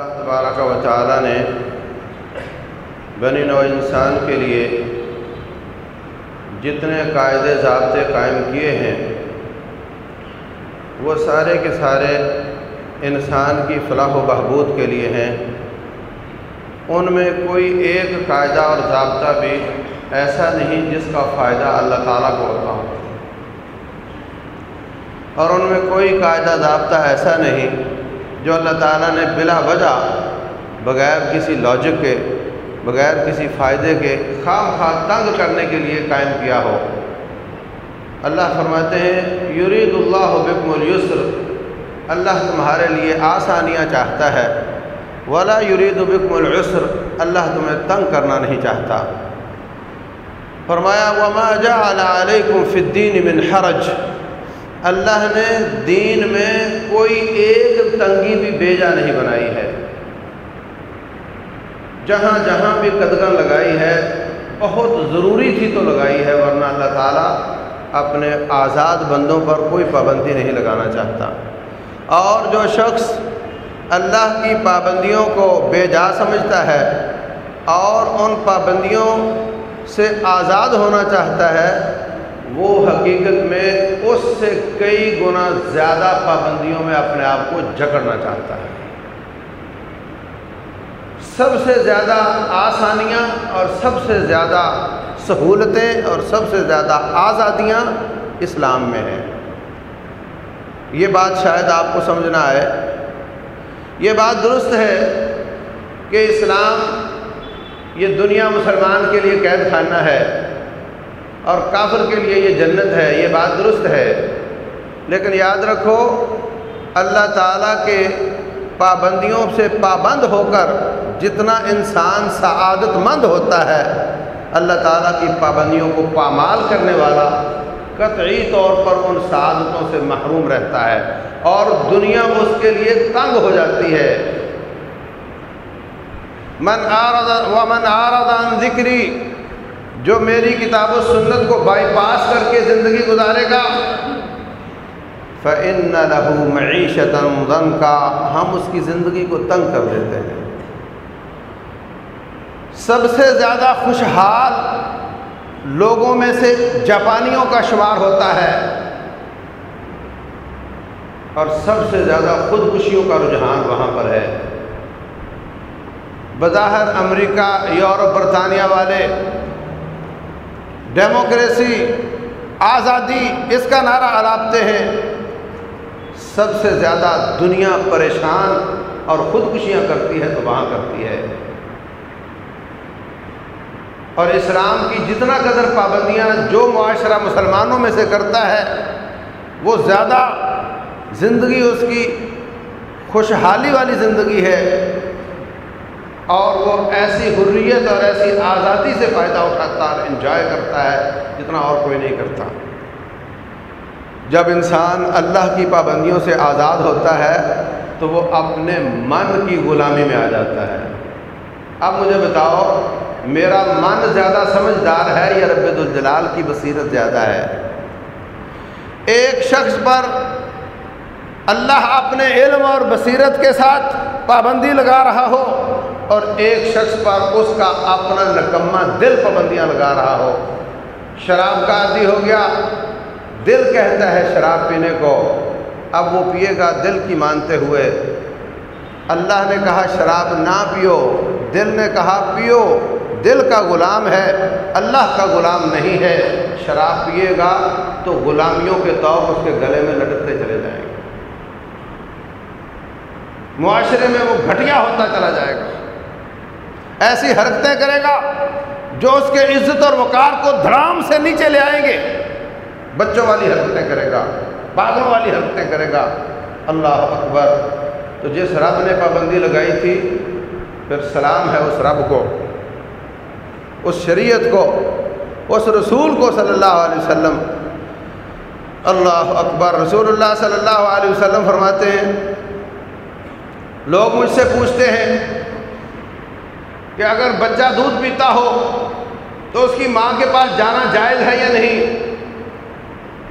اللہ تبارک و تعالیٰ نے بنی نو انسان کے لیے جتنے قاعدے ضابطے قائم کیے ہیں، وہ سارے کے سارے انسان کی فلاح و بہبود کے لیے ہیں۔ ان میں کوئی ایک قاعدہ اور ضابطہ بھی ایسا نہیں جس کا فائدہ اللہ تعالیٰ کو ہوتا ہو۔ اور ان میں کوئی قاعدہ ضابطہ ایسا نہیں جو اللہ تعالیٰ نے بلا وجہ بغیر کسی لاجک کے، بغیر کسی فائدے کے، خام خواہ تنگ کرنے کے لیے قائم کیا ہو۔ اللہ فرماتے ہیں، یرید اللہ بکم السر اللہ تمہارے لیے آسانیاں چاہتا ہے۔ ولا یرید بکم العسر اللہ تمہیں تنگ کرنا نہیں چاہتا۔ فرمایا، وما جعل علیکم فی الدین من حرج۔ اللہ نے دین میں کوئی ایک تنگی بھی بیجا نہیں بنائی ہے۔ جہاں جہاں بھی قدغن لگائی ہے، بہت ضروری تھی تو لگائی ہے، ورنہ اللہ تعالیٰ اپنے آزاد بندوں پر کوئی پابندی نہیں لگانا چاہتا۔ اور جو شخص اللہ کی پابندیوں کو بے جا سمجھتا ہے اور ان پابندیوں سے آزاد ہونا چاہتا ہے وہ حقیقت میں اس سے کئی گنا زیادہ پابندیوں میں اپنے آپ کو جکڑنا چاہتا ہے۔ سب سے زیادہ آسانیاں اور سب سے زیادہ سہولتیں اور سب سے زیادہ آزادیاں اسلام میں ہیں۔ یہ بات شاید آپ کو سمجھنا ہے۔ یہ بات درست ہے کہ اسلام یہ دنیا مسلمان کے لیے قید خانہ ہے۔ اور کافر کے لیے یہ جنت ہے، یہ بات درست ہے۔ لیکن یاد رکھو، اللہ تعالیٰ کے پابندیوں سے پابند ہو کر جتنا انسان سعادت مند ہوتا ہے، اللہ تعالیٰ کی پابندیوں کو پامال کرنے والا قطعی طور پر ان سعادتوں سے محروم رہتا ہے اور دنیا اس کے لیے تنگ ہو جاتی ہے۔ من آرد و من آرد عن ذکری جو میری کتاب و سنت کو بائی پاس کر کے زندگی گزارے گا فعن لہو معیشت غم کا ہم اس کی زندگی کو تنگ کر دیتے ہیں۔ سب سے زیادہ خوشحال لوگوں میں سے جاپانیوں کا شمار ہوتا ہے۔ اور سب سے زیادہ خودکشیوں کا رجحان وہاں پر ہے۔ بظاہر امریکہ، یورپ، برطانیہ والے ڈیموکریسی، آزادی، اس کا نعرہ علاپتے ہیں۔ سب سے زیادہ دنیا پریشان اور خودکشیاں کرتی ہے تو وہاں کرتی ہے۔ اور اسلام کی جتنا قدر پابندیاں جو معاشرہ مسلمانوں میں سے کرتا ہے، وہ زیادہ زندگی اس کی خوشحالی والی زندگی ہے۔ اور وہ ایسی حریت اور ایسی آزادی سے فائدہ اٹھاتا اور انجوائے کرتا ہے جتنا اور کوئی نہیں کرتا۔ جب انسان اللہ کی پابندیوں سے آزاد ہوتا ہے تو وہ اپنے من کی غلامی میں آ جاتا ہے۔ اب مجھے بتاؤ، میرا من زیادہ سمجھدار ہے یا رب الجلال کی بصیرت زیادہ ہے؟ ایک شخص پر اللہ اپنے علم اور بصیرت کے ساتھ پابندی لگا رہا ہو اور ایک شخص پر اس کا اپنا نکمہ دل پابندیاں لگا رہا ہو۔ شراب کا عادی ہو گیا۔ دل کہتا ہے شراب پینے کو۔ اب وہ پیے گا دل کی مانتے ہوئے۔ اللہ نے کہا، شراب نہ پیو۔ دل نے کہا، پیو۔ دل کا غلام ہے۔ اللہ کا غلام نہیں ہے۔ شراب پیے گا تو غلامیوں کے طور اس کے گلے میں لٹکتے چلے جائیں گے۔ معاشرے میں وہ گھٹیا ہوتا چلا جائے گا۔ ایسی حرکتیں کرے گا جو اس کے عزت اور وقار کو دھڑام سے نیچے لے آئیں گے۔ بچوں والی حرکتیں کرے گا، باغوں والی حرکتیں کرے گا۔ اللہ اکبر۔ تو جس رب نے پابندی لگائی تھی، پھر سلام ہے اس رب کو، اس شریعت کو، اس رسول کو صلی اللہ علیہ وسلم۔ اللہ اکبر۔ رسول اللہ صلی اللہ علیہ وسلم فرماتے ہیں، لوگ مجھ سے پوچھتے ہیں کہ اگر بچہ دودھ پیتا ہو تو اس کی ماں کے پاس جانا جائز ہے یا نہیں؟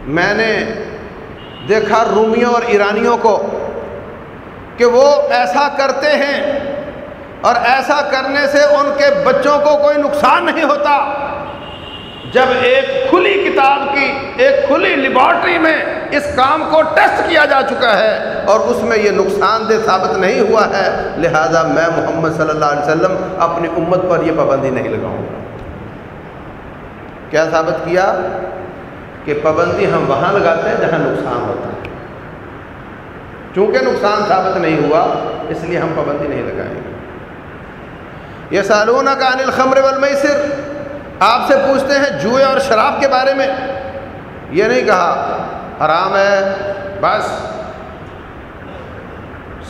میں نے دیکھا رومیوں اور ایرانیوں کو کہ وہ ایسا کرتے ہیں اور ایسا کرنے سے ان کے بچوں کو کوئی نقصان نہیں ہوتا۔ جب ایک کھلی کتاب کی، ایک کھلی لیبارٹری میں اس کام کو ٹیسٹ کیا جا چکا ہے اور اس میں یہ نقصان دہ ثابت نہیں ہوا ہے، لہذا میں محمد صلی اللہ علیہ وسلم اپنی امت پر یہ پابندی نہیں لگاؤں گا۔ کیا ثابت کیا؟ کہ پابندی ہم وہاں لگاتے ہیں جہاں نقصان ہوتا ہے۔ چونکہ نقصان ثابت نہیں ہوا، اس لیے ہم پابندی نہیں لگائیں گے۔ یہ سالون کا انل خمر والمیسر، آپ سے پوچھتے ہیں جوئے اور شراب کے بارے میں۔ یہ نہیں کہا حرام ہے؟ بس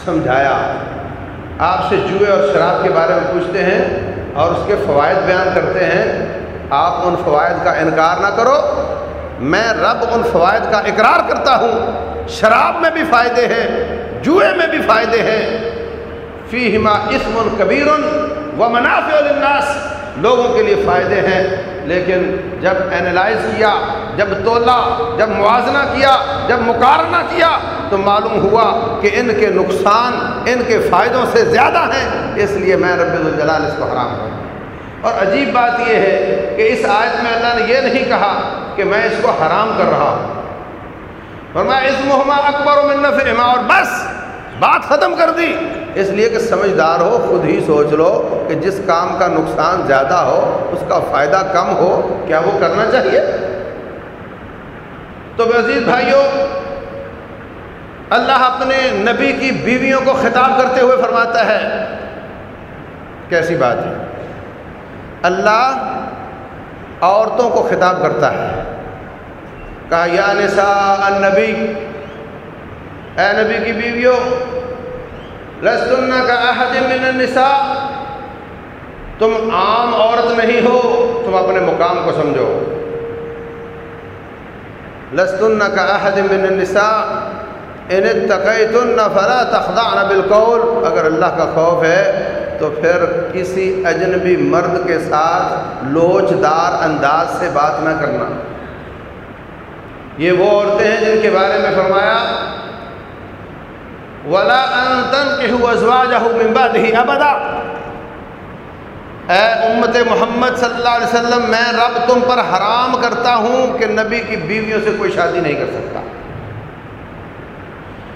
سمجھایا۔ آپ سے جوئے اور شراب کے بارے میں پوچھتے ہیں اور اس کے فوائد بیان کرتے ہیں۔ آپ ان فوائد کا انکار نہ کرو۔ میں رب ان فوائد کا اقرار کرتا ہوں۔ شراب میں بھی فائدے ہیں، جوئے میں بھی فائدے ہیں۔ فی ہما اسم کبیر و منافع الناس لوگوں کے لیے فائدے ہیں۔ لیکن جب اینالائز کیا، جب تولا، جب موازنہ کیا، جب مقارنہ کیا، تو معلوم ہوا کہ ان کے نقصان، ان کے فائدوں سے زیادہ ہیں، اس لیے میں رب الجلال اس کو حرام کروں اور عجیب بات یہ ہے کہ اس آیت میں اللہ نے یہ نہیں کہا کہ میں اس کو حرام کر رہا ہوں۔ اور میں اس محمہ اکبر و منف اما اور بس، بات ختم کر دی۔ اس لیے کہ سمجھدار ہو، خود ہی سوچ لو کہ جس کام کا نقصان زیادہ ہو، اس کا فائدہ کم ہو، کیا وہ کرنا چاہیے؟ تو عزیز بھائیوں، اللہ اپنے نبی کی بیویوں کو خطاب کرتے ہوئے فرماتا ہے، کیسی بات ہے؟ اللہ عورتوں کو خطاب کرتا ہے۔ کہا، یا نساء النبی، اے نبی کی بیویوں لستن کا احد من النساء۔ تم عام عورت نہیں ہو، تم اپنے مقام کو سمجھو۔ لستن کا احد من النساء۔ ان اتقیتن فلا تخضعن بالقول۔ اگر اللہ کا خوف ہے، تو پھر کسی اجنبی مرد کے ساتھ لوچ دار انداز سے بات نہ کرنا۔ یہ وہ عورتیں ہیں جن کے بارے میں فرمایا ولا بعده ابدا اے امت محمد صلی اللہ علیہ وسلم، میں رب تم پر حرام کرتا ہوں کہ نبی کی بیویوں سے کوئی شادی نہیں کر سکتا۔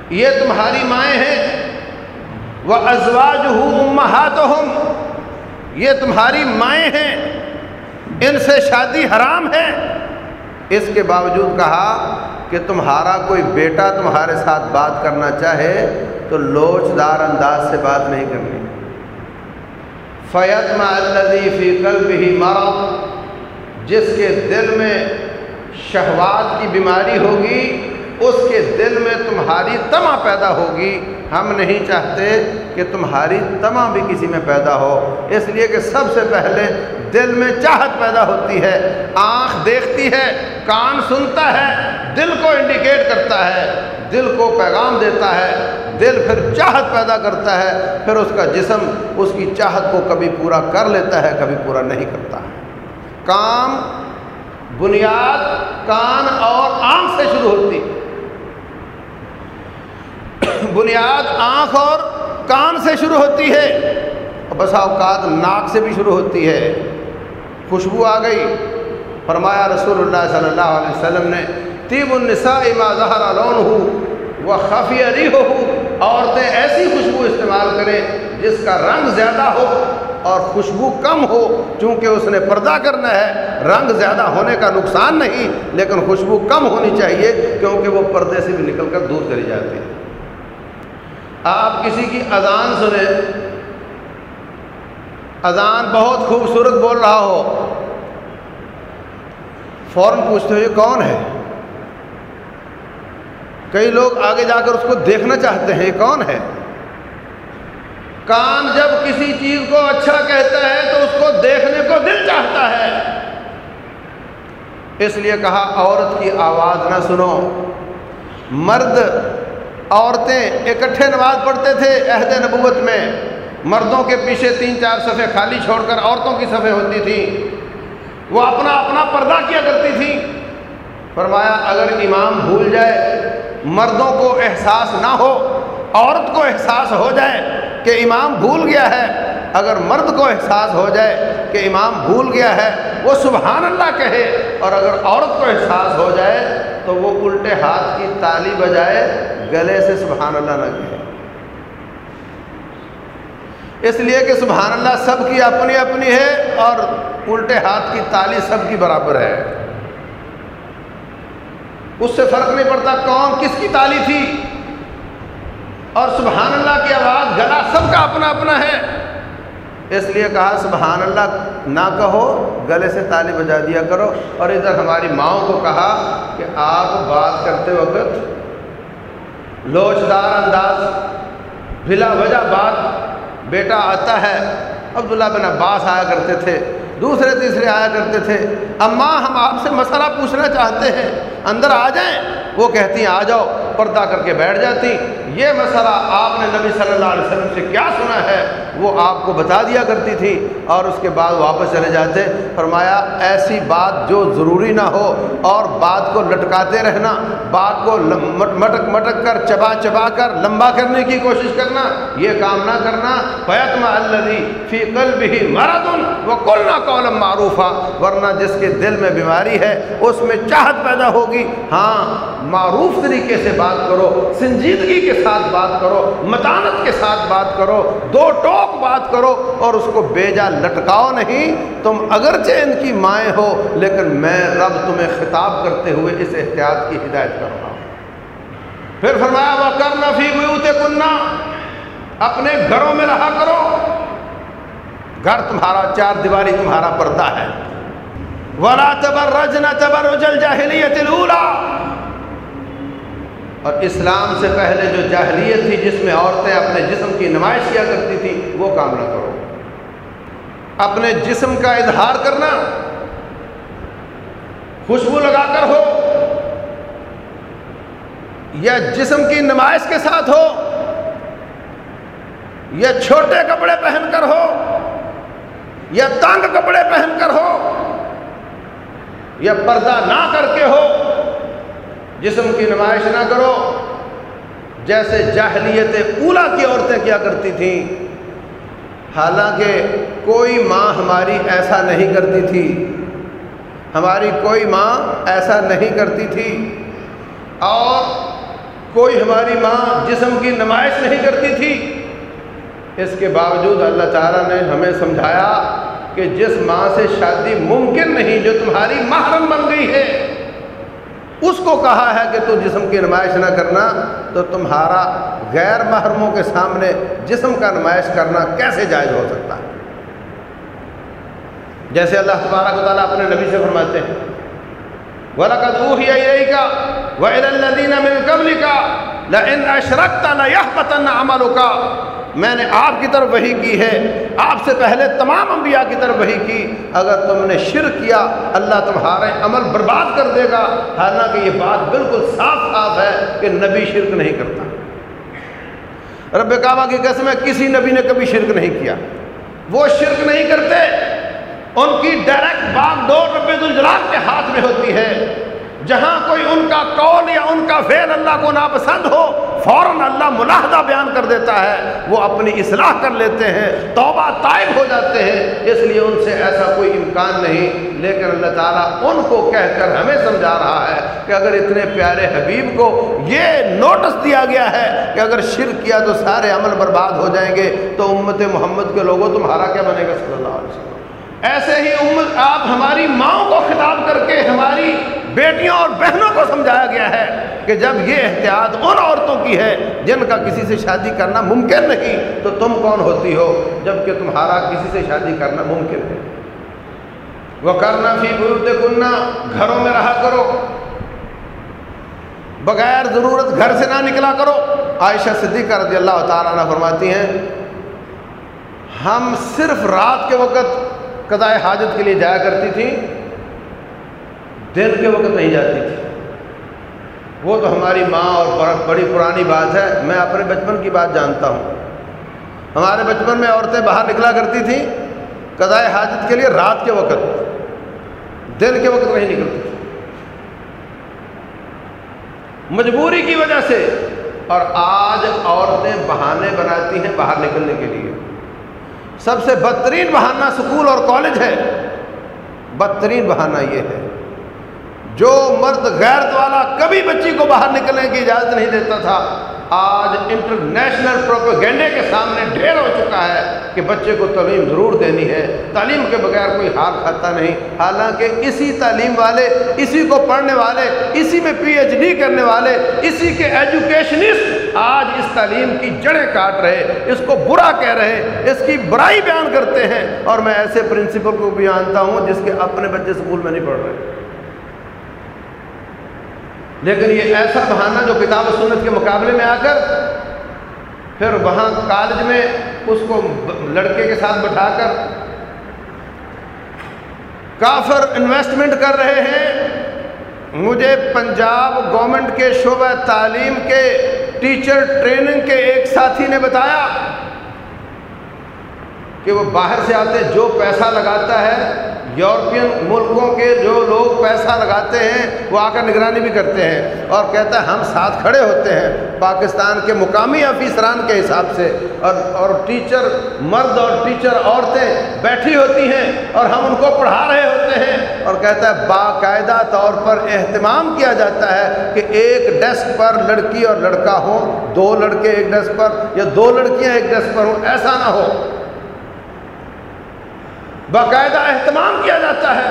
یہ تمہاری مائیں ہیں۔ وہ ازواج ہوں یہ تمہاری مائیں ہیں۔ ان سے شادی حرام ہے۔ اس کے باوجود کہا کہ تمہارا کوئی بیٹا تمہارے ساتھ بات کرنا چاہے تو لوچ دار انداز سے بات نہیں کرنی۔ فیت الذی فی قلب ہی جس کے دل میں شہوات کی بیماری ہوگی، اس کے دل میں تمہاری تما پیدا ہوگی۔ ہم نہیں چاہتے کہ تمہاری تما بھی کسی میں پیدا ہو، اس لیے کہ سب سے پہلے دل میں چاہت پیدا ہوتی ہے، آنکھ دیکھتی ہے، کان سنتا ہے، دل کو انڈیکیٹ کرتا ہے، دل کو پیغام دیتا ہے، دل پھر چاہت پیدا کرتا ہے، پھر اس کا جسم اس کی چاہت کو کبھی پورا کر لیتا ہے، کبھی پورا نہیں کرتا۔ ہے کام، بنیاد، کان اور آنکھ سے شروع ہوتی۔ بنیاد آنکھ اور کان سے شروع ہوتی ہے۔ بسا اوقات ناک سے بھی شروع ہوتی ہے۔ خوشبو آ گئی۔ فرمایا رسول اللہ صلی اللہ علیہ وسلم نے تیب النساء ما ظہر لون ہوں وہ خفیہ ری ہو عورتیں ایسی خوشبو استعمال کریں جس کا رنگ زیادہ ہو اور خوشبو کم ہو، چونکہ اس نے پردہ کرنا ہے۔ رنگ زیادہ ہونے کا نقصان نہیں، لیکن خوشبو کم ہونی چاہیے، کیونکہ وہ پردے سے بھی نکل کر دور چلی جاتی ہے۔ آپ کسی کی اذان سنیں اذان بہت خوبصورت بول رہا ہو۔ فوراً پوچھتے ہو، یہ کون ہے؟ کئی لوگ آگے جا کر اس کو دیکھنا چاہتے ہیں، یہ کون ہے؟ کان جب کسی چیز کو اچھا کہتا ہے تو اس کو دیکھنے کو دل چاہتا ہے۔ اس لیے کہا، عورت کی آواز نہ سنو۔ مرد، عورتیں اکٹھے نماز پڑھتے تھے عہد نبوت میں۔ مردوں کے پیچھے تین چار صفحے خالی چھوڑ کر عورتوں کی صفحے ہوتی تھیں وہ اپنا اپنا پردہ کیا کرتی تھی۔ فرمایا، اگر امام بھول جائے، مردوں کو احساس نہ ہو، عورت کو احساس ہو جائے کہ امام بھول گیا ہے، اگر مرد کو احساس ہو جائے کہ امام بھول گیا ہے، وہ سبحان اللہ کہے۔ اور اگر عورت کو احساس ہو جائے، تو وہ الٹے ہاتھ کی تالی بجائے گلے سے سبحان اللہ نہ کہے۔ اس لیے کہ سبحان اللہ سب کی اپنی اپنی ہے اور الٹے ہاتھ کی تالی سب کی برابر ہے۔ اس سے فرق نہیں پڑتا کون کس کی تالی تھی۔ اور سبحان اللہ کی آواز گلا سب کا اپنا اپنا ہے۔ اس لیے کہا سبحان اللہ نہ کہو، گلے سے تالی بجا دیا کرو۔ اور ادھر ہماری ماؤں کو کہا کہ آپ بات کرتے وقت لوچدار انداز، بلا وجہ بات بیٹا آتا ہے، عبداللہ بن عباس آیا کرتے تھے، دوسرے تیسرے آیا کرتے تھے۔ اماں، ہم آپ سے مسئلہ پوچھنا چاہتے ہیں، اندر آ جائیں؟ وہ کہتی ہیں، آ جاؤ۔ پردہ کر کے بیٹھ جاتی۔ یہ مسئلہ آپ نے نبی صلی اللہ علیہ وسلم سے کیا سنا ہے؟ وہ آپ کو بتا دیا کرتی تھی اور اس کے بعد واپس چلے جاتے۔ فرمایا، ایسی بات جو ضروری نہ ہو اور بات کو لٹکاتے رہنا، بات کو مٹک مٹک کر، چبا چبا کر، لمبا کرنے کی کوشش کرنا، یہ کام نہ کرنا۔ پیتما اللہ فی قلب ہی مرادن وہ کل نہ کولم معروف ورنہ جس کے دل میں بیماری ہے، اس میں چاہت پیدا ہوگی۔ ہاں معروف طریقے سے بات بات کرو، سنجیدگی کے ساتھ بات کرو، متانت کے ساتھ بات کرو، دو ٹوک بات کرو اور اس کو بیجا لٹکاؤ نہیں۔ تم اگرچہ ان کی مائیں ہو، لیکن میں رب تمہیں خطاب کرتے ہوئے اس احتیاط کی ہدایت کر رہا ہوں۔ پھر فرمایا وہ کرنا فی بیوت کننا اپنے گھروں میں رہا کرو۔ گھر تمہارا، چار دیواری تمہارا پردہ ہے۔ ولا تبرج نہ تبرج الجاہلیت الاولى اور اسلام سے پہلے جو جاہلیت تھی، جس میں عورتیں اپنے جسم کی نمائش کیا کرتی تھی، وہ کام نہ کرو۔ اپنے جسم کا اظہار کرنا، خوشبو لگا کر ہو، یا جسم کی نمائش کے ساتھ ہو، یا چھوٹے کپڑے پہن کر ہو، یا تنگ کپڑے پہن کر ہو، یا پردہ نہ کر کے ہو جسم کی نمائش نہ کرو۔ جیسے جاہلیت اولا کی عورتیں کیا کرتی تھیں، حالانکہ کوئی ماں ہماری ایسا نہیں کرتی تھی۔ ہماری کوئی ماں ایسا نہیں کرتی تھی۔ اور کوئی ہماری ماں جسم کی نمائش نہیں کرتی تھی۔ اس کے باوجود اللہ تعالیٰ نے ہمیں سمجھایا کہ جس ماں سے شادی ممکن نہیں، جو تمہاری محرم بن گئی ہے اس کو کہا ہے کہ تو جسم کی نمائش نہ کرنا، تو تمہارا غیر محرموں کے سامنے جسم کا نمائش کرنا کیسے جائز ہو سکتا؟ ہے جیسے اللہ تبارک و تعالیٰ اپنے نبی سے فرماتے ہیں، وَلَقَدْ أُوحِيَ إِلَيْكَ وَإِلَى الَّذِينَ مِن قَبْلِكَ لَئِنْ أَشْرَكْتَ لَيَحْبَطَنَّ عَمَلُكَ میں نے آپ کی طرف وہی کی ہے۔ آپ سے پہلے تمام انبیاء کی طرف وہی کی۔ اگر تم نے شرک کیا، اللہ تمہارے عمل برباد کر دے گا۔ حالانکہ یہ بات بالکل صاف صاف ہے کہ نبی شرک نہیں کرتا۔ رب کعبہ کی قسم ہے، کسی نبی نے کبھی شرک نہیں کیا۔ وہ شرک نہیں کرتے، ان کی ڈائریکٹ بات ڈور رب الجلال کے ہاتھ میں ہوتی ہے۔ جہاں کوئی ان کا قول یا ان کا فعل اللہ کو ناپسند ہو، فوراً اللہ ملاحدہ بیان کر دیتا ہے۔ وہ اپنی اصلاح کر لیتے ہیں، توبہ طائب ہو جاتے ہیں۔ اس لیے ان سے ایسا کوئی امکان نہیں۔ لیکن اللہ تعالیٰ ان کو کہہ کر ہمیں سمجھا رہا ہے کہ اگر اتنے پیارے حبیب کو یہ نوٹس دیا گیا ہے کہ اگر شرک کیا تو سارے عمل برباد ہو جائیں گے، تو امت محمد کے لوگوں تمہارا کیا بنے گا؟ صلی اللہ علیہ وسلم۔ ایسے ہی امت، آپ ہماری ماؤں کو خطاب کر کے ہماری بیٹیوں اور بہنوں کو سمجھایا گیا ہے کہ جب یہ احتیاط ان عورتوں کی ہے جن کا کسی سے شادی کرنا ممکن نہیں، تو تم کون ہوتی ہو جبکہ تمہارا کسی سے شادی کرنا ممکن ہے؟ وہ کرنا فی بروت کننا گھروں میں رہا کرو۔ بغیر ضرورت گھر سے نہ نکلا کرو۔ عائشہ صدیقہ رضی اللہ تعالیٰ عنہ فرماتی ہیں، ہم صرف رات کے وقت قضاء حاجت کے لیے جایا کرتی تھی دن کے وقت نہیں جاتی تھی۔ وہ تو ہماری ماں اور بڑی پرانی بات ہے۔ میں اپنے بچپن کی بات جانتا ہوں۔ ہمارے بچپن میں عورتیں باہر نکلا کرتی تھیں قضاء حاجت کے لیے رات کے وقت۔ دن کے وقت نہیں نکلتی تھی۔ مجبوری کی وجہ سے۔ اور آج عورتیں بہانے بناتی ہیں باہر نکلنے کے لیے۔ سب سے بدترین بہانہ سکول اور کالج ہے۔ بدترین بہانہ یہ ہے۔ جو مرد غیرت والا کبھی بچی کو باہر نکلنے کی اجازت نہیں دیتا تھا، آج انٹرنیشنل پروپیگینڈے کے سامنے ڈھیر ہو چکا ہے کہ بچے کو تعلیم ضرور دینی ہے۔ تعلیم کے بغیر کوئی حال کھاتا نہیں۔ حالانکہ اسی تعلیم والے، اسی کو پڑھنے والے، اسی میں پی ایچ ڈی کرنے والے، اسی کے ایجوکیشنسٹ آج اس تعلیم کی جڑیں کاٹ رہے، اس کو برا کہہ رہے، اس کی برائی بیان کرتے ہیں۔ اور میں ایسے پرنسپل کو بھی جانتا ہوں جس کے اپنے بچے اسکول میں نہیں پڑھ رہے۔ لیکن یہ ایسا بہانہ جو کتاب و سنت کے مقابلے میں آ کر پھر وہاں کالج میں اس کو لڑکے کے ساتھ بٹھا کر کافر انویسٹمنٹ کر رہے ہیں، مجھے پنجاب گورنمنٹ کے شعبہ تعلیم کے ٹیچر ٹریننگ کے ایک ساتھی نے بتایا کہ وہ باہر سے آتے جو پیسہ لگاتا ہے، یورپین ملکوں کے جو لوگ پیسہ لگاتے ہیں، وہ آ کر نگرانی بھی کرتے ہیں اور کہتا ہے، ہم ساتھ کھڑے ہوتے ہیں پاکستان کے مقامی افیسران کے حساب سے اور اور ٹیچر مرد اور ٹیچر عورتیں بیٹھی ہوتی ہیں اور ہم ان کو پڑھا رہے ہوتے ہیں اور کہتا ہے، باقاعدہ طور پر اہتمام کیا جاتا ہے کہ ایک ڈیسک پر لڑکی اور لڑکا ہو دو لڑکے ایک ڈیسک پر یا دو لڑکیاں ایک ڈیسک پر ہوں، ایسا نہ ہو۔ باقاعدہ اہتمام کیا جاتا ہے۔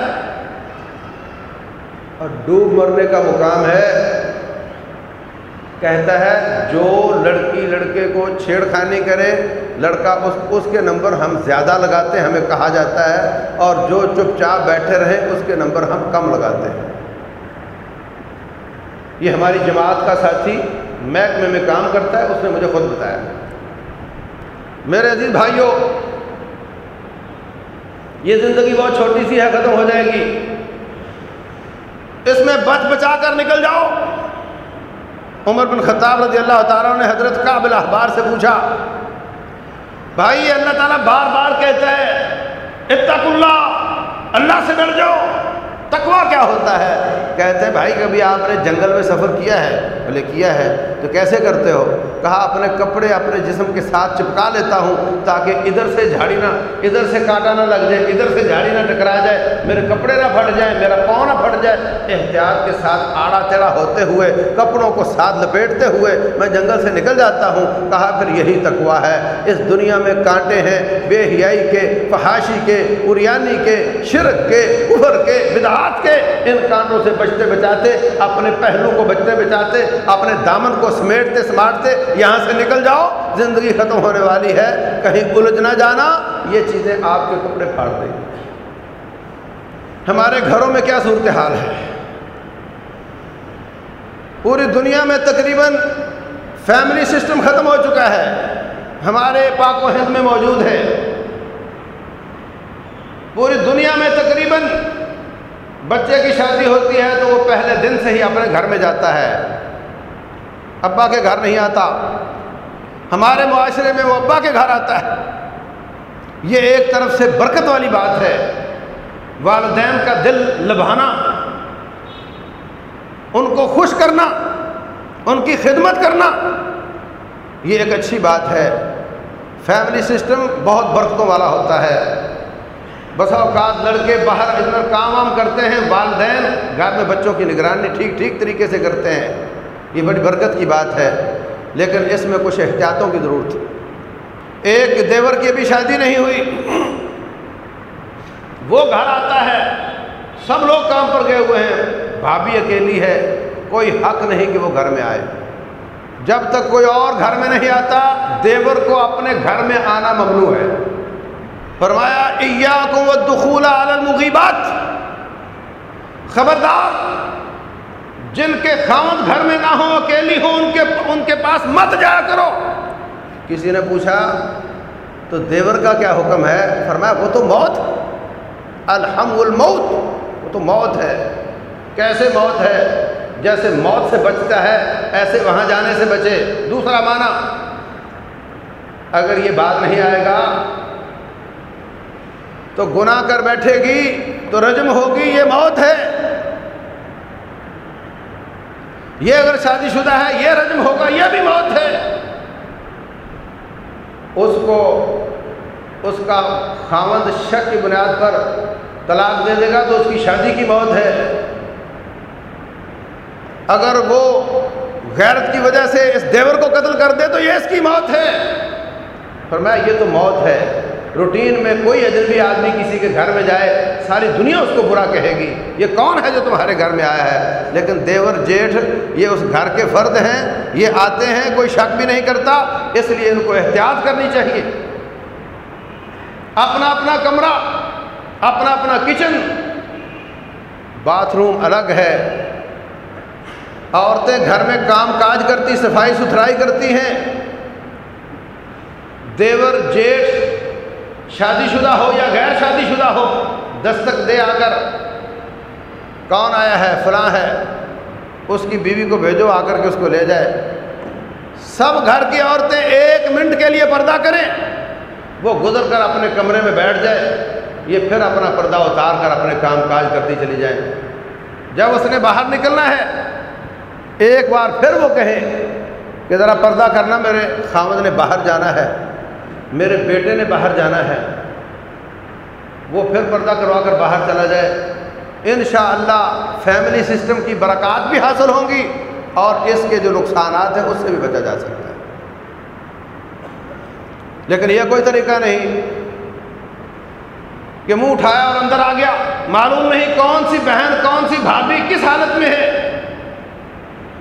اور ڈوب مرنے کا مقام ہے۔ کہتا ہے، جو لڑکی لڑکے کو چھیڑ خانی کرے، لڑکا اس اس کے نمبر ہم زیادہ لگاتے ہیں، ہمیں کہا جاتا ہے۔ اور جو چپ چاپ بیٹھے رہے، اس کے نمبر ہم کم لگاتے ہیں۔ یہ ہماری جماعت کا ساتھی محکمے میں کام کرتا ہے، اس نے مجھے خود بتایا۔ میرے عزیز بھائیوں یہ زندگی بہت چھوٹی سی ہے، ختم ہو جائے گی۔ اس میں بچ بچا کر نکل جاؤ۔ عمر بن خطاب رضی اللہ تعالیٰ نے حضرت قابل احبار سے پوچھا، بھائی، اللہ تعالیٰ بار بار کہتا ہے، اتق اللہ اللہ سے ڈر جاؤ۔ تقوا کیا ہوتا ہے؟ کہتے ہیں، بھائی، کبھی آپ نے جنگل میں سفر کیا ہے؟ بولے، کیا ہے؟ تو کیسے کرتے ہو؟ کہا، اپنے کپڑے اپنے جسم کے ساتھ چپکا لیتا ہوں تاکہ ادھر سے جھاڑی نہ، ادھر سے کانٹا نہ لگ جائے، ادھر سے جھاڑی نہ ٹکرا جائے، میرے کپڑے نہ پھٹ جائیں، میرا پاؤں نہ پھٹ جائے۔ احتیاط کے ساتھ آڑا تیڑا ہوتے ہوئے، کپڑوں کو ساتھ لپیٹتے ہوئے میں جنگل سے نکل جاتا ہوں۔ کہا، پھر یہی تقوا ہے۔ اس دنیا میں کانٹے ہیں، بے حیائی کے، فحاشی کے اریانی کے، شرک کے ابھر کے، بدعات کے ان کانٹوں سے بچتے بچاتے، اپنے پہلو کو بچتے بچاتے، اپنے دامن کو سمیٹتے سماٹتے یہاں سے نکل جاؤ، زندگی ختم ہونے والی ہے، کہیں الجھ نہ جانا، یہ چیزیں آپ کے کپڑے پھاڑ دیں۔ ہمارے گھروں میں کیا صورتحال ہے؟ پوری دنیا میں تقریباً فیملی سسٹم ختم ہو چکا ہے۔ ہمارے پاک و ہند میں موجود ہے۔ پوری دنیا میں تقریباً بچے کی شادی ہوتی ہے تو وہ پہلے دن سے ہی اپنے گھر میں جاتا ہے۔ ابا کے گھر نہیں آتا۔ ہمارے معاشرے میں وہ ابا کے گھر آتا ہے۔ یہ ایک طرف سے برکت والی بات ہے۔ والدین کا دل لبھانا، ان کو خوش کرنا، ان کی خدمت کرنا، یہ ایک اچھی بات ہے۔ فیملی سسٹم بہت برکتوں والا ہوتا ہے۔ بسا اوقات لڑکے باہر ادھر کام وام کرتے ہیں، والدین گھر میں بچوں کی نگرانی ٹھیک ٹھیک طریقے سے کرتے ہیں۔ یہ بڑی برکت کی بات ہے، لیکن اس میں کچھ احتیاطوں کی ضرورت ہے۔ ایک دیور کی ابھی شادی نہیں ہوئی۔ وہ گھر آتا ہے، سب لوگ کام پر گئے ہوئے ہیں۔ بھابھی اکیلی ہے، کوئی حق نہیں کہ وہ گھر میں آئے۔ جب تک کوئی اور گھر میں نہیں آتا، دیور کو اپنے گھر میں آنا ممنوع ہے۔ فرمایا، ایاکم والدخول علی المغیبات. خبردار، جن کے خامد گھر میں نہ ہو اکیلی ہو ان کے ان کے پاس مت جایا کرو. کسی نے پوچھا، تو دیور کا کیا حکم ہے؟ فرمایا، وہ تو موت. الحم الموت، وہ تو موت ہے. کیسے موت ہے؟ جیسے موت سے بچتا ہے، ایسے وہاں جانے سے بچے. دوسرا معنی، اگر یہ بات نہیں آئے گا تو گناہ کر بیٹھے گی تو رجم ہوگی، یہ موت ہے۔ یہ اگر شادی شدہ ہے، یہ رجم ہوگا، یہ بھی موت ہے۔ اس کو، اس کا خامد شک کی بنیاد پر طلاق دے دے گا تو اس کی شادی کی موت ہے۔ اگر وہ غیرت کی وجہ سے اس دیور کو قتل کر دے تو یہ اس کی موت ہے۔ فرمایا، یہ تو موت ہے۔ روٹین میں کوئی اجنبی آدمی کسی کے گھر میں جائے، ساری دنیا اس کو برا کہے گی۔ یہ کون ہے جو تمہارے گھر میں آیا ہے؟ لیکن دیور جیٹھ، یہ اس گھر کے فرد ہیں، یہ آتے ہیں، کوئی شک بھی نہیں کرتا، اس لیے ان کو احتیاط کرنی چاہیے۔ اپنا اپنا کمرہ، اپنا اپنا کچن۔ باتھ روم الگ ہے۔ عورتیں گھر میں کام کاج کرتی، صفائی ستھرائی کرتی ہیں۔ دیور جیٹھ شادی شدہ ہو یا غیر شادی شدہ ہو، دستک دے آ کر کون آیا ہے، فلاں ہے، اس کی بیوی کو بھیجو آ کر کے اس کو لے جائے۔ سب گھر کی عورتیں ایک منٹ کے لیے پردہ کریں، وہ گزر کر اپنے کمرے میں بیٹھ جائے، یہ پھر اپنا پردہ اتار کر اپنے کام کاج کرتی چلی جائیں۔ جب اس نے باہر نکلنا ہے، ایک بار پھر وہ کہیں کہ ذرا پردہ کرنا میرے خامد نے باہر جانا ہے۔ میرے بیٹے نے باہر جانا ہے۔ وہ پھر پردہ کروا کر باہر چلا جائے۔ انشاءاللہ فیملی سسٹم کی برکات بھی حاصل ہوں گی اور اس کے جو نقصانات ہیں اس سے بھی بچا جا سکتا ہے۔ لیکن یہ کوئی طریقہ نہیں کہ منہ اٹھایا اور اندر آ گیا۔ معلوم نہیں کون سی بہن، کون سی بھابھی کس حالت میں ہے۔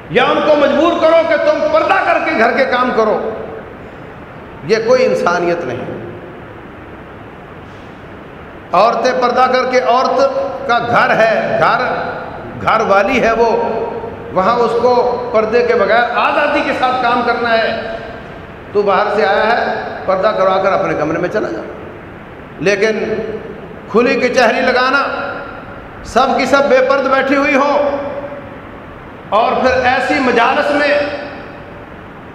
یا ان کو مجبور کرو کہ تم پردہ کر کے گھر کے کام کرو۔ یہ کوئی انسانیت نہیں۔ عورتیں پردہ کر کے عورت کا گھر ہے، گھر گھر والی ہے وہ۔ وہاں اس کو پردے کے بغیر آزادی کے ساتھ کام کرنا ہے۔ تو باہر سے آیا ہے، پردہ کروا کر اپنے کمرے میں چلا جا لیکن کھلی کچہری لگانا، سب کی سب بے پرد بیٹھی ہوئی ہو۔ اور پھر ایسی مجالس میں،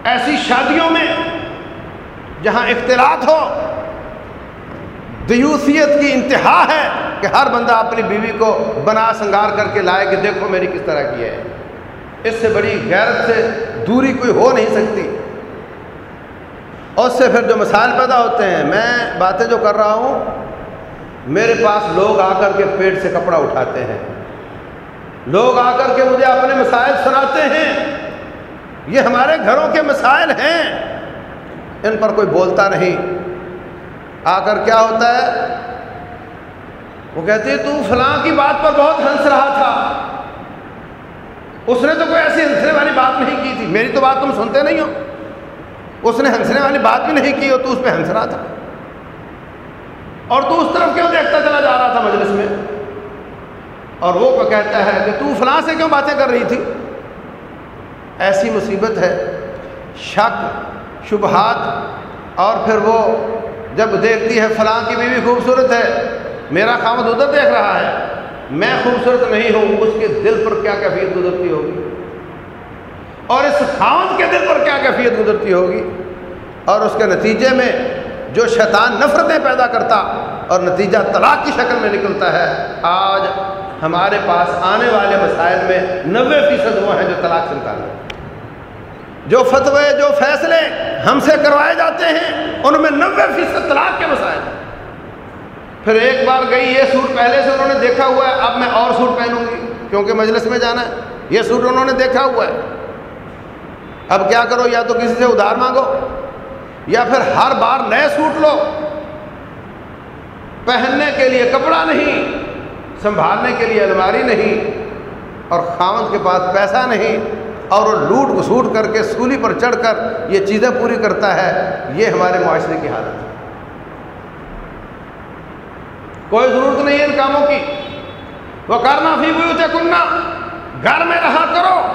ایسی شادیوں میں جہاں اختلاط ہو، دیوسیت کی انتہا ہے کہ ہر بندہ اپنی بیوی کو بنا سنگار کر کے لائے کہ دیکھو میری کس طرح کی ہے۔ اس سے بڑی غیرت سے دوری کوئی ہو نہیں سکتی۔ اور اس سے پھر جو مسائل پیدا ہوتے ہیں، میں باتیں جو کر رہا ہوں، میرے پاس لوگ آ کر کے پیٹ سے کپڑا اٹھاتے ہیں۔ لوگ آ کر کے مجھے اپنے مسائل سناتے ہیں۔ یہ ہمارے گھروں کے مسائل ہیں۔ ان پر کوئی بولتا نہیں۔ آ کر کیا ہوتا ہے؟ وہ کہتی ہے تو فلاں کی بات پر بہت ہنس رہا تھا۔ اس نے تو کوئی ایسی ہنسنے والی بات نہیں کی تھی۔ میری تو بات تم سنتے نہیں ہو۔ اس نے ہنسنے والی بات بھی نہیں کی ہو تو اس پہ ہنس رہا تھا۔ اور تو اس طرف کیوں دیکھتا چلا جا رہا تھا مجلس میں؟ اور وہ کہتا ہے کہ تو فلاں سے کیوں باتیں کر رہی تھی؟ ایسی مصیبت ہے، شک شبہات اور پھر وہ جب دیکھتی ہے فلاں کی بیوی خوبصورت ہے، میرا خامد ادھر دیکھ رہا ہے، میں خوبصورت نہیں ہوں، اس کے دل پر کیا کیفیت گزرتی ہوگی؟ اور اس خامد کے دل پر کیا کیفیت گزرتی ہوگی؟ اور اس کے نتیجے میں جو شیطان نفرتیں پیدا کرتا اور نتیجہ طلاق کی شکل میں نکلتا ہے، آج ہمارے پاس آنے والے مسائل میں نوے فیصد وہ ہیں جو طلاق سے نکالے جو فتوے، جو فیصلے ہم سے کروائے جاتے ہیں، ان میں نوے فیصد طلاق کے مسائل پھر ایک بار گئی یہ سوٹ پہلے سے انہوں نے دیکھا ہوا ہے، اب میں اور سوٹ پہنوں گی، کیونکہ مجلس میں جانا ہے۔ یہ سوٹ انہوں نے دیکھا ہوا ہے۔ اب کیا کرو، یا تو کسی سے ادھار مانگو، یا پھر ہر بار نئے سوٹ لو۔ پہننے کے لیے کپڑا نہیں، سنبھالنے کے لیے الماری نہیں، اور خامد کے پاس پیسہ نہیں۔ اور وہ لوٹ گسوٹ کر کے سولی پر چڑھ کر یہ چیزیں پوری کرتا ہے، یہ ہمارے معاشرے کی حالت ہے۔ کوئی ضرورت نہیں ہے ان کاموں کی۔ وہ کرنا فی بھی کننا گھر میں رہا کرو۔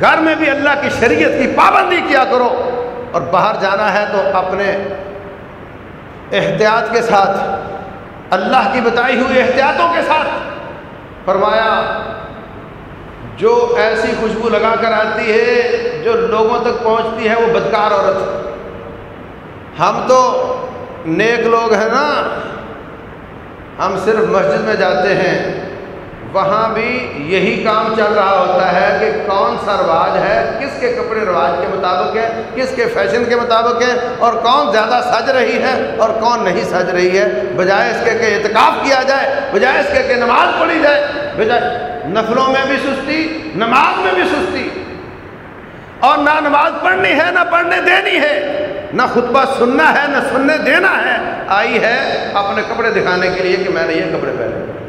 گھر میں بھی اللہ کی شریعت کی پابندی کیا کرو۔ اور باہر جانا ہے تو اپنے احتیاط کے ساتھ، اللہ کی بتائی ہوئی احتیاطوں کے ساتھ فرمایا جو ایسی خوشبو لگا کر آتی ہے، جو لوگوں تک پہنچتی ہے، وہ بدکار عورت ہم تو نیک لوگ ہیں نا۔ ہم صرف مسجد میں جاتے ہیں۔ وہاں بھی یہی کام چل رہا ہوتا ہے کہ کون سا رواج ہے، کس کے کپڑے رواج کے مطابق ہے کس کے فیشن کے مطابق ہے اور کون زیادہ سج رہی ہے اور کون نہیں سج رہی ہے۔ بجائے اس کے کہ اعتکاف کیا جائے، بجائے اس کے کہ نماز پڑھی جائے، بجائے نفلوں میں بھی سستی، نماز میں بھی سستی۔ اور نہ نماز پڑھنی ہے، نہ پڑھنے دینی ہے۔ نہ خطبہ سننا ہے، نہ سننے دینا ہے۔ آئی ہے اپنے کپڑے دکھانے کے لیے کہ میں نے یہ کپڑے پہنے۔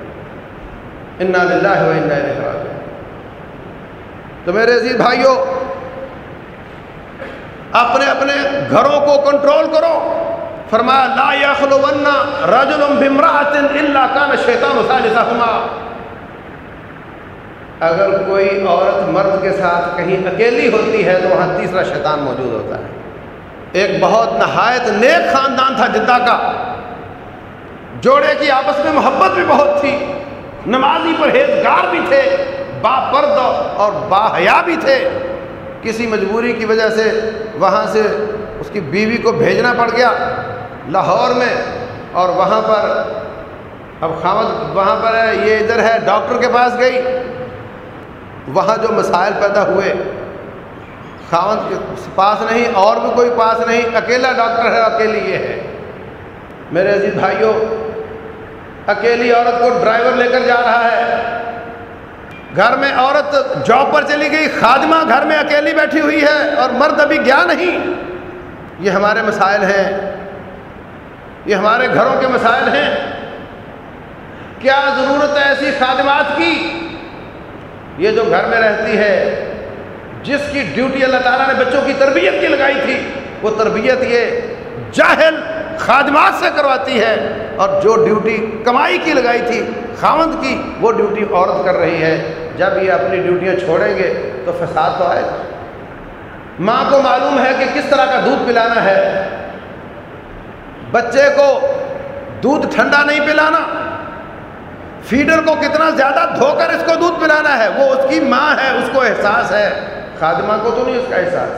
انا للہ و انا الیہ تو میرے عزیز بھائیوں اپنے اپنے گھروں کو کنٹرول کرو۔ فرمایا، لا یخلون رجل بامرأة الا كان الشیطان ثالثهما اگر کوئی عورت مرد کے ساتھ کہیں اکیلی ہوتی ہے تو وہاں تیسرا شیطان موجود ہوتا ہے۔ ایک بہت نہایت نیک خاندان تھا جدہ کا۔ جوڑے کی آپس میں محبت بھی بہت تھی۔ نمازی پرہیزگار بھی تھے۔ با پرد اور با حیا بھی تھے۔ کسی مجبوری کی وجہ سے وہاں سے اس کی بیوی کو بھیجنا پڑ گیا لاہور میں۔ اور وہاں پر اب خامد، وہاں پر ہے یہ ادھر ہے، ڈاکٹر کے پاس گئی۔ وہاں جو مسائل پیدا ہوئے خامد کے پاس نہیں، اور بھی کوئی پاس نہیں، اکیلا ڈاکٹر ہے، اکیلی یہ ہے۔ میرے عزیز بھائیوں اکیلی عورت کو ڈرائیور لے کر جا رہا ہے۔ گھر میں عورت جاب پر چلی گئی، خادمہ گھر میں اکیلی بیٹھی ہوئی ہے، اور مرد ابھی گیا نہیں۔ یہ ہمارے مسائل ہیں۔ یہ ہمارے گھروں کے مسائل ہیں۔ کیا ضرورت ہے ایسی خادمات کی؟ یہ جو گھر میں رہتی ہے، جس کی ڈیوٹی اللہ تعالیٰ نے بچوں کی تربیت کی لگائی تھی، وہ تربیت یہ جاہل خادمات سے کرواتی ہے۔ اور جو ڈیوٹی کمائی کی لگائی تھی خامند کی، وہ ڈیوٹی عورت کر رہی ہے۔ جب یہ اپنی ڈیوٹیاں چھوڑیں گے، تو فساد تو آئے گا۔ ماں کو معلوم ہے کہ کس طرح کا دودھ پلانا ہے۔ بچے کو دودھ ٹھنڈا نہیں پلانا۔ فیڈر کو کتنا زیادہ دھو کر اس کو دودھ پلانا ہے، وہ اس کی ماں ہے، اس کو احساس ہے۔ خادمہ کو تو نہیں اس کا احساس۔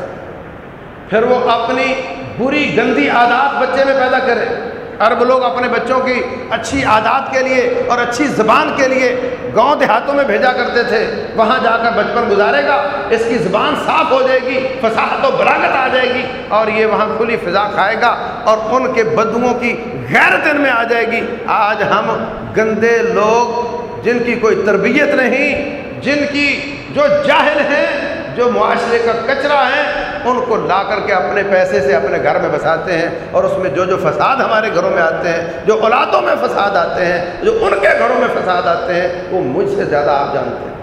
پھر وہ اپنی بری گندی عادات بچے میں پیدا کرے۔ عرب لوگ اپنے بچوں کی اچھی عادات کے لیے اور اچھی زبان کے لیے گاؤں دیہاتوں میں بھیجا کرتے تھے۔ وہاں جا کر بچپن گزارے گا، اس کی زبان صاف ہو جائے گی فساد و براغت آ جائے گی اور یہ وہاں کھلی فضا کھائے گا اور ان کے بدوؤں کی غیرت ان میں آ جائے گی۔ آج ہم گندے لوگ، جن کی کوئی تربیت نہیں، جن کی جو جاہل ہیں، جو معاشرے کا کچرا ہے ان کو لا کر کے اپنے پیسے سے اپنے گھر میں بساتے ہیں اور اس میں جو جو فساد ہمارے گھروں میں آتے ہیں، جو اولادوں میں فساد آتے ہیں، جو ان کے گھروں میں فساد آتے ہیں، وہ مجھ سے زیادہ آپ جانتے ہیں۔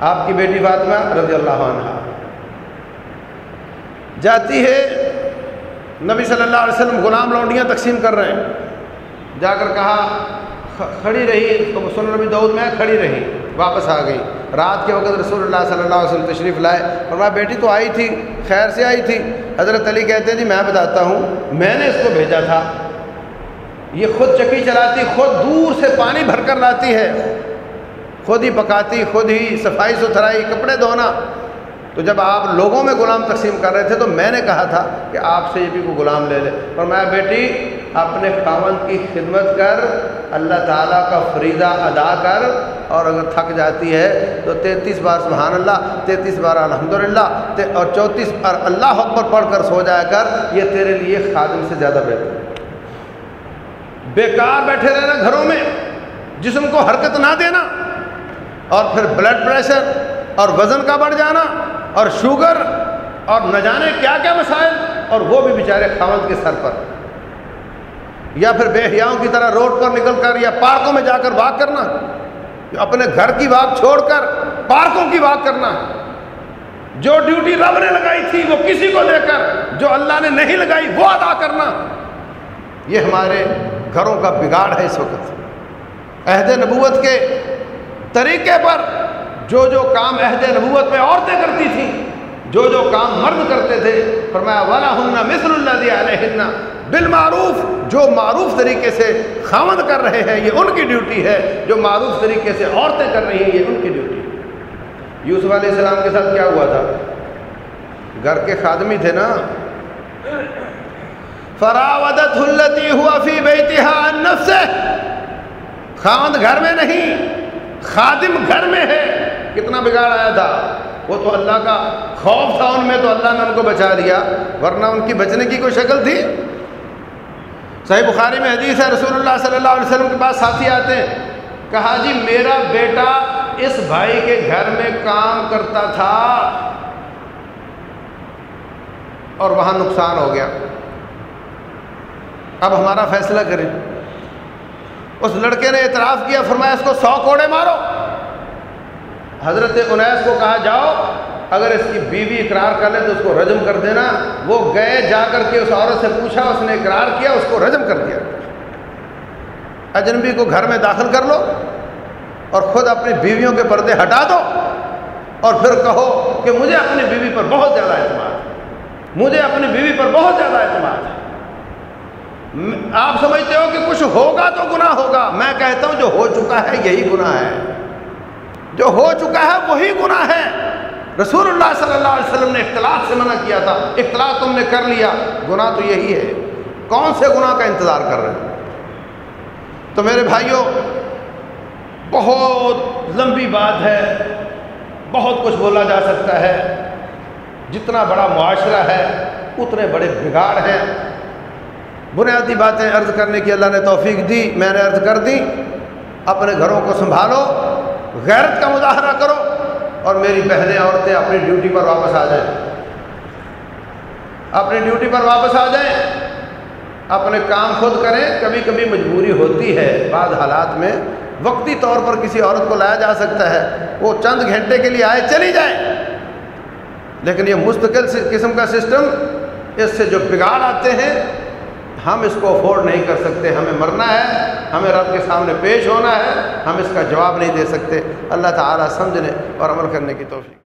آپ کی بیٹی فاطمہ رضی اللہ عنہ جاتی ہے، نبی صلی اللہ علیہ وسلم غلام لونڈیاں تقسیم کر رہے ہیں۔ جا کر کہا کھڑی رہی سن نبی دعود میں کھڑی رہی، واپس آ گئی۔ رات کے وقت رسول اللہ صلی اللہ علیہ وسلم تشریف لائے اور میں بیٹی، تو آئی تھی، خیر سے آئی تھی۔ حضرت علی کہتے ہیں جی میں بتاتا ہوں، میں نے اس کو بھیجا تھا۔ یہ خود چکی چلاتی، خود دور سے پانی بھر کر لاتی ہے۔ خود ہی پکاتی، خود ہی صفائی ستھرائی، کپڑے دھونا۔ تو جب آپ لوگوں میں غلام تقسیم کر رہے تھے، تو میں نے کہا تھا کہ آپ سے یہ بھی کو غلام لے لے۔ اور میں بیٹی اپنے خاون کی خدمت کر، اللہ تعالیٰ کا فریضہ ادا کر، اور اگر تھک جاتی ہے تو تینتیس بار سبحان اللہ، تینتیس بار الحمد للہ اور چونتیس بار اللہ اکبر پڑھ کر سو جایا کر، یہ تیرے لیے خادم سے زیادہ بہتر ہے۔ بیکار بیٹھے رہنا گھروں میں، جسم کو حرکت نہ دینا، اور پھر بلڈ پریشر اور وزن کا بڑھ جانا، اور شوگر اور نہ جانے کیا کیا مسائل، اور وہ بھی بیچارے خامد کے سر پر۔ یا پھر بے حیاؤں کی طرح روڈ پر نکل کر یا پارکوں میں جا کر واک کرنا اپنے گھر کی واک چھوڑ کر پارکوں کی واک کرنا۔ جو ڈیوٹی رب نے لگائی تھی، وہ کسی کو دے کر جو اللہ نے نہیں لگائی، وہ ادا کرنا۔ یہ ہمارے گھروں کا بگاڑ ہے اس وقت۔ عہد نبوت کے طریقے پر جو جو کام عہد نبوت میں عورتیں کرتی تھیں، جو جو کام مرد کرتے تھے، فرمایا والا ہننا مثل اللہ دیا علیہ بالمعروف، جو معروف طریقے سے خامد کر رہے ہیں، یہ ان کی ڈیوٹی ہے، جو معروف طریقے سے عورتیں کر رہی ہیں، یہ ان کی ڈیوٹی ہے۔ یوسف علیہ السلام کے ساتھ کیا ہوا تھا؟ گھر کے خادمی تھے نا؟ فراودت التی ہوا فی عن نفسه خاند گھر میں نہیں، خادم گھر میں ہے۔ کتنا بگاڑ آیا تھا؟ وہ تو اللہ کا خوف تھا ان میں، تو اللہ نے ان کو بچا دیا ورنہ ان کی بچنے کی کوئی شکل تھی؟ صحیح بخاری میں حدیث ہے، رسول اللہ صلی اللہ علیہ وسلم کے پاس ساتھی آتے ہیں، کہا جی میرا بیٹا اس بھائی کے گھر میں کام کرتا تھا اور وہاں نقصان ہو گیا۔ اب ہمارا فیصلہ کریں۔ اس لڑکے نے اعتراف کیا، فرمایا اس کو سو کوڑے مارو۔ حضرت انیس کو کہا، جاؤ اگر اس کی بیوی اقرار کر لے تو اس کو رجم کر دینا۔ وہ گئے جا کر کے اس عورت سے پوچھا، اس نے اقرار کیا، اس کو رجم کر دیا۔ اجنبی کو گھر میں داخل کر لو اور خود اپنی بیویوں کے پردے ہٹا دو اور پھر کہو کہ مجھے اپنی بیوی پر بہت زیادہ اعتماد ہے۔ مجھے اپنی بیوی پر بہت زیادہ اعتماد ہے۔ آپ سمجھتے ہو کہ کچھ ہوگا تو گناہ ہوگا۔ میں کہتا ہوں جو ہو چکا ہے یہی گناہ ہے۔ جو ہو چکا ہے وہی گناہ ہے۔ رسول اللہ صلی اللہ علیہ وسلم نے اختلاط سے منع کیا تھا۔ اختلاط تم نے کر لیا۔ گناہ تو یہی ہے۔ کون سے گناہ کا انتظار کر رہے ہیں؟ تو میرے بھائیوں بہت لمبی بات ہے۔ بہت کچھ بولا جا سکتا ہے۔ جتنا بڑا معاشرہ ہے، اتنے بڑے بگاڑ ہیں۔ بنیادی باتیں عرض کرنے کی اللہ نے توفیق دی، میں نے عرض کر دی، اپنے گھروں کو سنبھالو، غیرت کا مظاہرہ کرو۔ اور میری بہنیں عورتیں اپنی ڈیوٹی پر واپس آ جائیں۔ اپنی ڈیوٹی پر واپس آ جائیں۔ اپنے کام خود کریں۔ کبھی کبھی مجبوری ہوتی ہے۔ بعض حالات میں وقتی طور پر کسی عورت کو لایا جا سکتا ہے۔ وہ چند گھنٹے کے لیے آئے، چلی جائیں لیکن یہ مستقل قسم کا سسٹم، اس سے جو بگاڑ آتے ہیں ہم اس کو افورڈ نہیں کر سکتے۔ ہمیں مرنا ہے، ہمیں رب کے سامنے پیش ہونا ہے، ہم اس کا جواب نہیں دے سکتے۔ اللہ تعالیٰ سمجھنے اور عمل کرنے کی توفیق۔